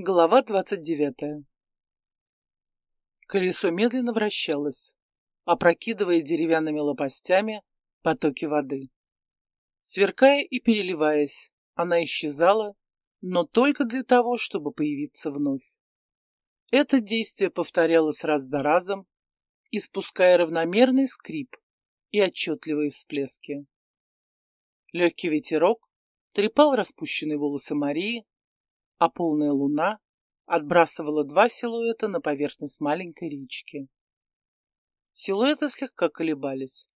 Глава двадцать девятая Колесо медленно вращалось, опрокидывая деревянными лопастями потоки воды. Сверкая и переливаясь, она исчезала, но только для того, чтобы появиться вновь. Это действие повторялось раз за разом, испуская равномерный скрип и отчетливые всплески. Легкий ветерок трепал распущенные волосы Марии, а полная луна отбрасывала два силуэта на поверхность маленькой речки. Силуэты слегка колебались,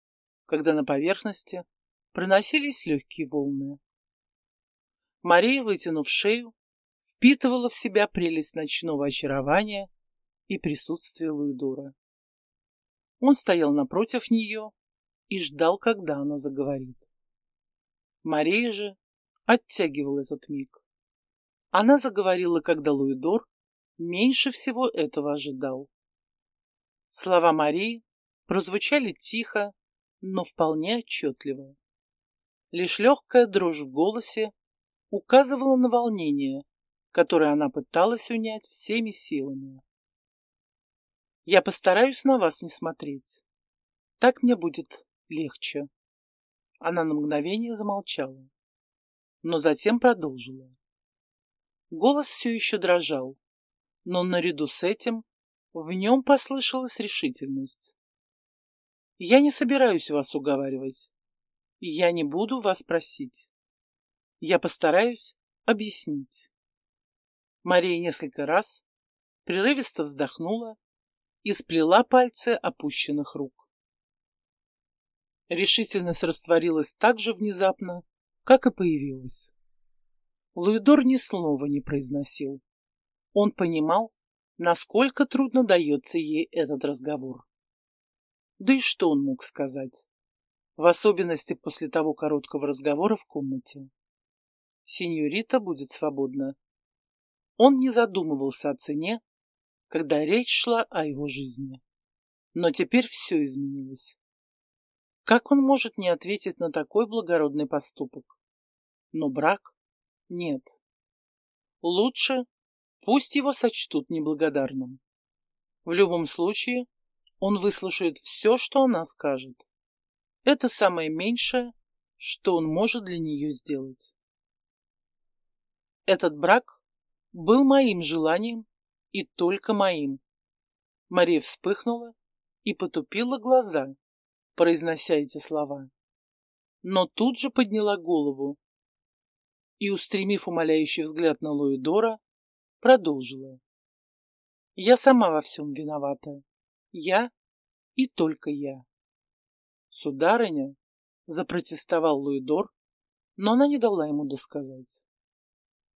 когда на поверхности проносились легкие волны. Мария, вытянув шею, впитывала в себя прелесть ночного очарования и присутствие Луидора. Он стоял напротив нее и ждал, когда она заговорит. Мария же оттягивала этот миг. Она заговорила, когда Луидор меньше всего этого ожидал. Слова Марии прозвучали тихо, но вполне отчетливо. Лишь легкая дрожь в голосе указывала на волнение, которое она пыталась унять всеми силами. «Я постараюсь на вас не смотреть. Так мне будет легче». Она на мгновение замолчала, но затем продолжила. Голос все еще дрожал, но наряду с этим в нем послышалась решительность. «Я не собираюсь вас уговаривать. Я не буду вас просить. Я постараюсь объяснить». Мария несколько раз прерывисто вздохнула и сплела пальцы опущенных рук. Решительность растворилась так же внезапно, как и появилась. Луидор ни слова не произносил. Он понимал, насколько трудно дается ей этот разговор. Да и что он мог сказать? В особенности после того короткого разговора в комнате. Синьорита будет свободна. Он не задумывался о цене, когда речь шла о его жизни. Но теперь все изменилось. Как он может не ответить на такой благородный поступок? Но брак нет. Лучше пусть его сочтут неблагодарным. В любом случае, он выслушает все, что она скажет. Это самое меньшее, что он может для нее сделать. Этот брак был моим желанием и только моим. Мария вспыхнула и потупила глаза, произнося эти слова. Но тут же подняла голову и, устремив умоляющий взгляд на Луидора, продолжила. «Я сама во всем виновата. Я и только я». «Сударыня», — запротестовал Луидор, но она не дала ему досказать.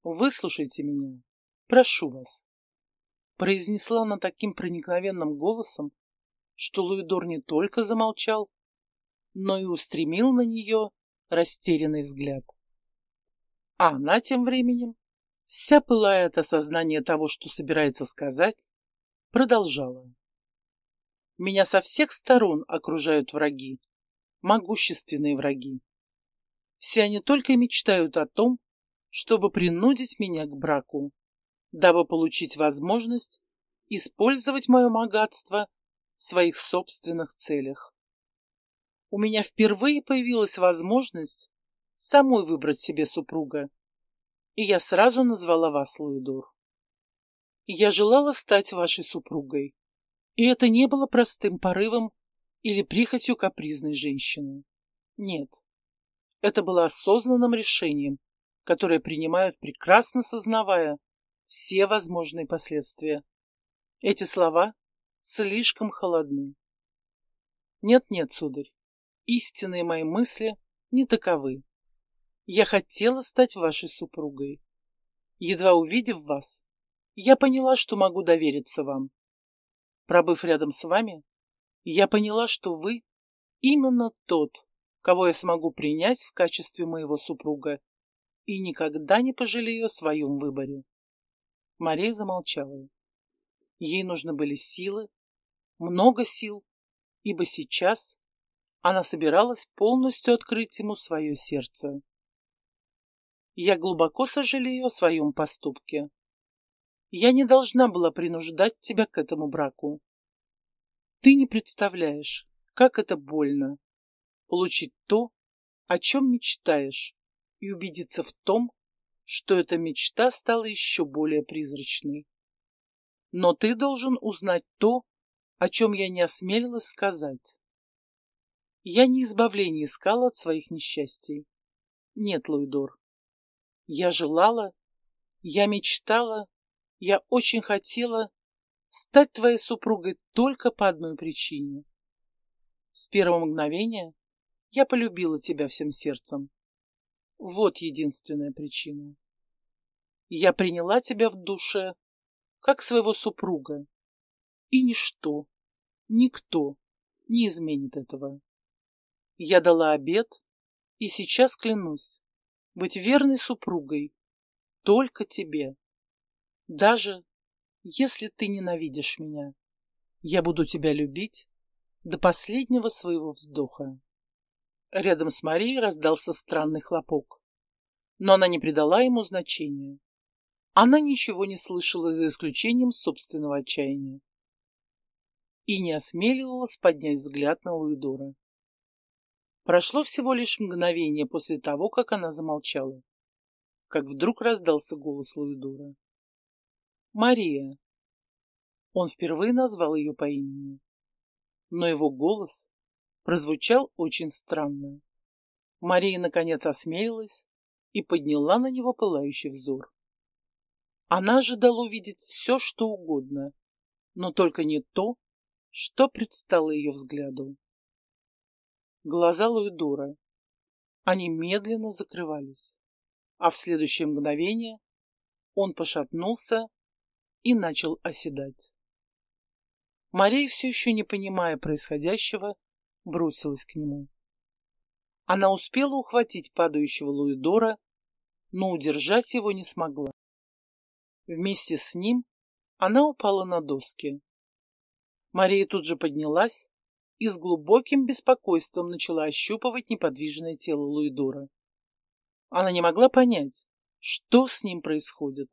«Выслушайте меня, прошу вас», — произнесла она таким проникновенным голосом, что Луидор не только замолчал, но и устремил на нее растерянный взгляд. А она тем временем, вся пылая от осознания того, что собирается сказать, продолжала. Меня со всех сторон окружают враги, могущественные враги. Все они только мечтают о том, чтобы принудить меня к браку, дабы получить возможность использовать мое богатство в своих собственных целях. У меня впервые появилась возможность самой выбрать себе супруга. И я сразу назвала вас, Луидор. Я желала стать вашей супругой. И это не было простым порывом или прихотью капризной женщины. Нет. Это было осознанным решением, которое принимают, прекрасно сознавая все возможные последствия. Эти слова слишком холодны. Нет-нет, сударь, истинные мои мысли не таковы. Я хотела стать вашей супругой. Едва увидев вас, я поняла, что могу довериться вам. Пробыв рядом с вами, я поняла, что вы именно тот, кого я смогу принять в качестве моего супруга и никогда не пожалею о своем выборе. Мария замолчала. Ей нужны были силы, много сил, ибо сейчас она собиралась полностью открыть ему свое сердце. Я глубоко сожалею о своем поступке. Я не должна была принуждать тебя к этому браку. Ты не представляешь, как это больно получить то, о чем мечтаешь, и убедиться в том, что эта мечта стала еще более призрачной. Но ты должен узнать то, о чем я не осмелилась сказать. Я не избавление искала от своих несчастий. Нет, Луидор. Я желала, я мечтала, я очень хотела стать твоей супругой только по одной причине. С первого мгновения я полюбила тебя всем сердцем. Вот единственная причина. Я приняла тебя в душе, как своего супруга, и ничто, никто не изменит этого. Я дала обет, и сейчас клянусь быть верной супругой только тебе. Даже если ты ненавидишь меня, я буду тебя любить до последнего своего вздоха. Рядом с Марией раздался странный хлопок. Но она не придала ему значения. Она ничего не слышала за исключением собственного отчаяния. И не осмеливалась поднять взгляд на Луидора. Прошло всего лишь мгновение после того, как она замолчала, как вдруг раздался голос Луидора. «Мария!» Он впервые назвал ее по имени. Но его голос прозвучал очень странно. Мария, наконец, осмеялась и подняла на него пылающий взор. Она ожидала увидеть все, что угодно, но только не то, что предстало ее взгляду. Глаза Луидора. Они медленно закрывались, а в следующее мгновение он пошатнулся и начал оседать. Мария, все еще не понимая происходящего, бросилась к нему. Она успела ухватить падающего Луидора, но удержать его не смогла. Вместе с ним она упала на доски. Мария тут же поднялась и с глубоким беспокойством начала ощупывать неподвижное тело Луидора. Она не могла понять, что с ним происходит.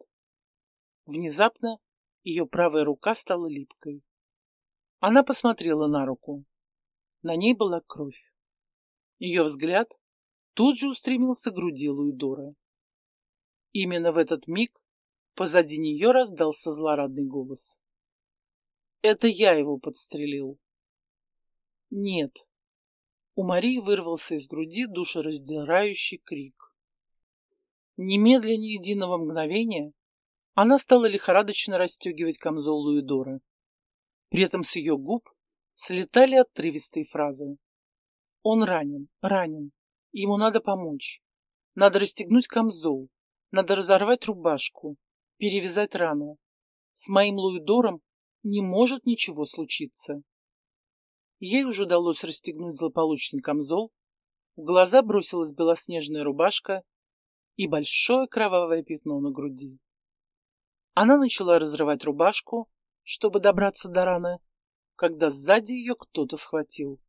Внезапно ее правая рука стала липкой. Она посмотрела на руку. На ней была кровь. Ее взгляд тут же устремился к груди Луидора. Именно в этот миг позади нее раздался злорадный голос. «Это я его подстрелил». «Нет». У Марии вырвался из груди душераздирающий крик. Немедленно единого мгновения она стала лихорадочно расстегивать камзол Луидора. При этом с ее губ слетали отрывистые фразы. Он ранен, ранен. Ему надо помочь. Надо расстегнуть камзол. Надо разорвать рубашку. Перевязать рану. С моим Луидором не может ничего случиться. Ей уже удалось расстегнуть злополучный камзол. В глаза бросилась белоснежная рубашка и большое кровавое пятно на груди. Она начала разрывать рубашку, чтобы добраться до раны, когда сзади ее кто-то схватил.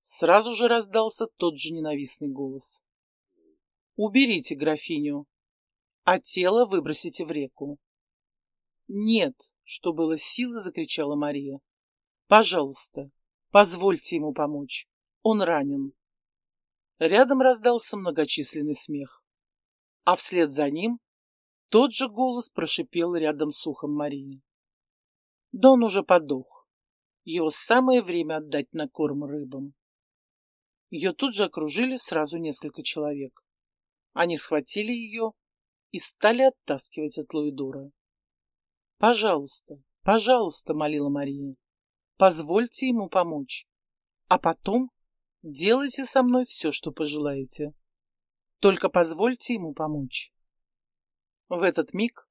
Сразу же раздался тот же ненавистный голос. «Уберите графиню, а тело выбросите в реку». «Нет», — что было силы, закричала Мария. «Пожалуйста, позвольте ему помочь. Он ранен». Рядом раздался многочисленный смех, а вслед за ним тот же голос прошипел рядом с ухом Марии. Да он уже подох. Его самое время отдать на корм рыбам. Ее тут же окружили сразу несколько человек. Они схватили ее и стали оттаскивать от Луидора. «Пожалуйста, пожалуйста», — молила Мария, — «позвольте ему помочь, а потом делайте со мной все, что пожелаете. Только позвольте ему помочь». В этот миг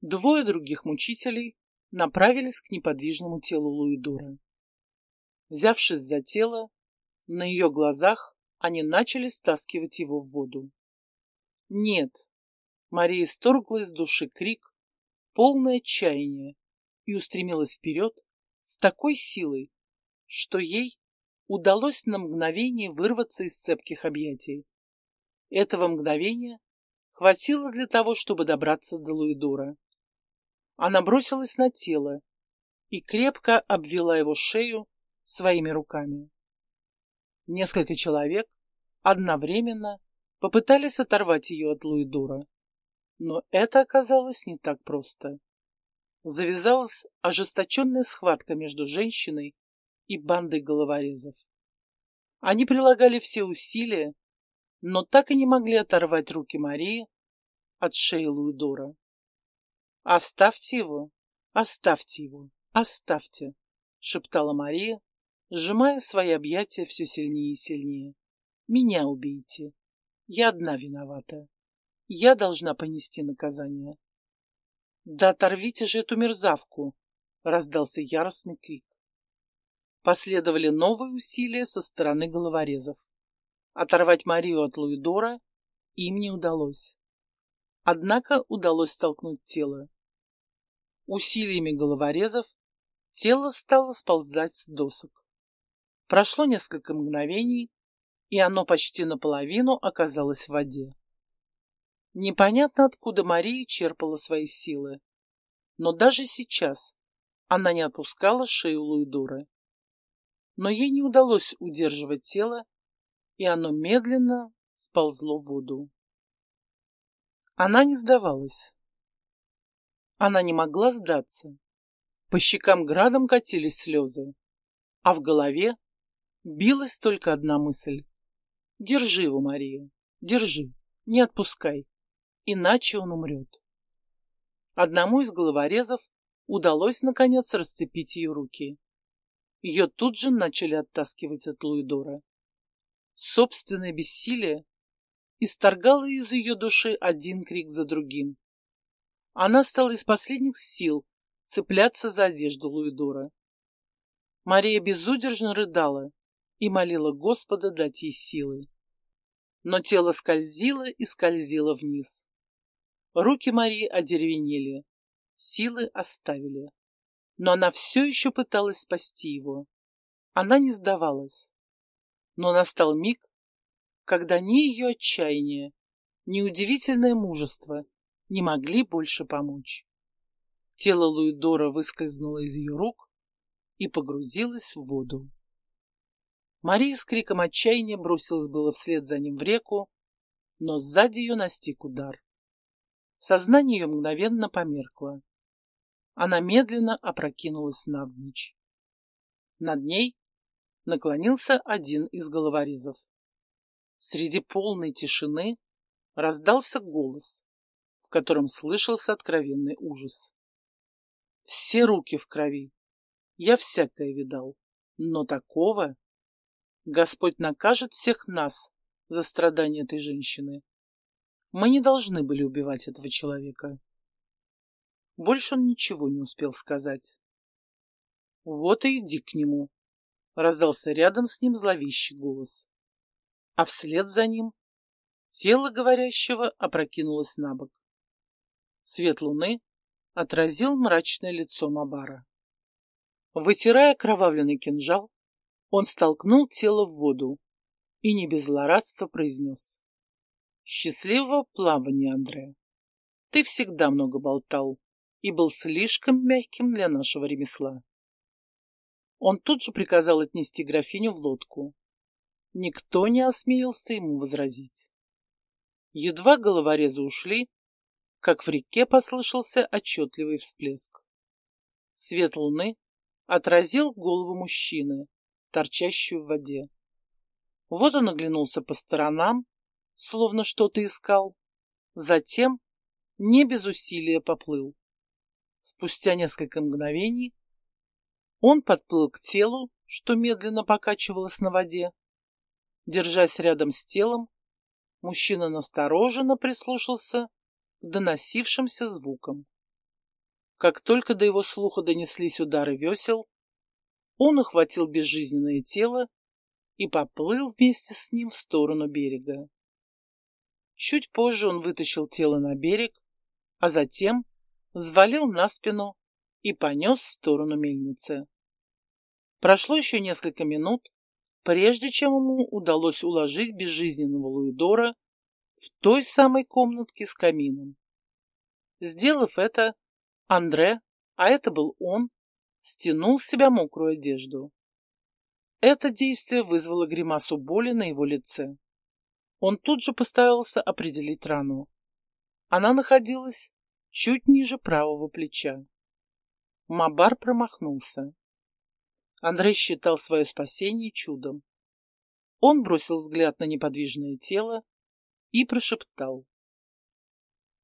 двое других мучителей направились к неподвижному телу Луидора. Взявшись за тело, на ее глазах они начали стаскивать его в воду. Нет, Мария сторгла из души крик, полное отчаяние, и устремилась вперед с такой силой, что ей удалось на мгновение вырваться из цепких объятий. Этого мгновения хватило для того, чтобы добраться до Луидора. Она бросилась на тело и крепко обвела его шею своими руками. Несколько человек одновременно попытались оторвать ее от Луидора, но это оказалось не так просто. Завязалась ожесточенная схватка между женщиной и бандой головорезов. Они прилагали все усилия, но так и не могли оторвать руки Марии от шеи Луидора. «Оставьте его, оставьте его, оставьте», — шептала Мария, сжимая свои объятия все сильнее и сильнее. «Меня убейте. Я одна виновата. Я должна понести наказание». «Да оторвите же эту мерзавку!» — раздался яростный крик. Последовали новые усилия со стороны головорезов. Оторвать Марию от Луидора им не удалось. Однако удалось столкнуть тело. Усилиями головорезов тело стало сползать с досок. Прошло несколько мгновений, и оно почти наполовину оказалось в воде. Непонятно, откуда Мария черпала свои силы, но даже сейчас она не отпускала шею Луидора. Но ей не удалось удерживать тело, и оно медленно сползло в воду. Она не сдавалась. Она не могла сдаться. По щекам градом катились слезы, а в голове билась только одна мысль. Держи его, Мария, держи, не отпускай, иначе он умрет. Одному из головорезов удалось, наконец, расцепить ее руки. Ее тут же начали оттаскивать от Луидора. Собственное бессилие исторгало из ее души один крик за другим. Она стала из последних сил цепляться за одежду Луидора. Мария безудержно рыдала и молила Господа дать ей силы. Но тело скользило и скользило вниз. Руки Марии одеревенели, силы оставили. Но она все еще пыталась спасти его. Она не сдавалась. Но настал миг, когда ни ее отчаяние, ни удивительное мужество не могли больше помочь. Тело Луидора выскользнуло из ее рук и погрузилось в воду. Мария с криком отчаяния бросилась было вслед за ним в реку, но сзади ее настиг удар. Сознание ее мгновенно померкло. Она медленно опрокинулась навзничь. Над ней наклонился один из головорезов. Среди полной тишины раздался голос, в котором слышался откровенный ужас. Все руки в крови. Я всякое видал, но такого... Господь накажет всех нас за страдания этой женщины. Мы не должны были убивать этого человека. Больше он ничего не успел сказать. Вот и иди к нему, раздался рядом с ним зловещий голос. А вслед за ним тело говорящего опрокинулось на бок. Свет луны отразил мрачное лицо Мабара. Вытирая кровавленный кинжал, он столкнул тело в воду и не без злорадства произнес. «Счастливого плавания, Андрея! Ты всегда много болтал и был слишком мягким для нашего ремесла». Он тут же приказал отнести графиню в лодку. Никто не осмелился ему возразить. Едва головорезы ушли, как в реке послышался отчетливый всплеск. Свет луны отразил голову мужчины, торчащую в воде. Вот он оглянулся по сторонам, словно что-то искал. Затем не без усилия поплыл. Спустя несколько мгновений он подплыл к телу, что медленно покачивалось на воде. Держась рядом с телом, мужчина настороженно прислушался к доносившимся звукам. Как только до его слуха донеслись удары весел, он ухватил безжизненное тело и поплыл вместе с ним в сторону берега. Чуть позже он вытащил тело на берег, а затем взвалил на спину и понес в сторону мельницы. Прошло еще несколько минут, прежде чем ему удалось уложить безжизненного Луидора в той самой комнатке с камином. Сделав это, Андре, а это был он, стянул с себя мокрую одежду. Это действие вызвало гримасу боли на его лице. Он тут же поставился определить рану. Она находилась чуть ниже правого плеча. Мабар промахнулся. Андрей считал свое спасение чудом. Он бросил взгляд на неподвижное тело и прошептал.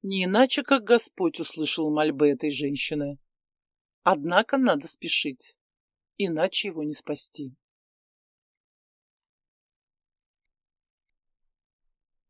Не иначе, как Господь услышал мольбы этой женщины. Однако надо спешить, иначе его не спасти.